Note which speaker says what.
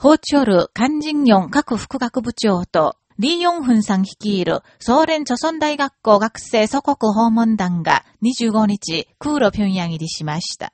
Speaker 1: ホーチョル、カンジンヨン各副学部長と、リー・ヨンフンさん率いる、ソーレン著村大学校学生祖国訪問団が25日、空路平壌入りしました。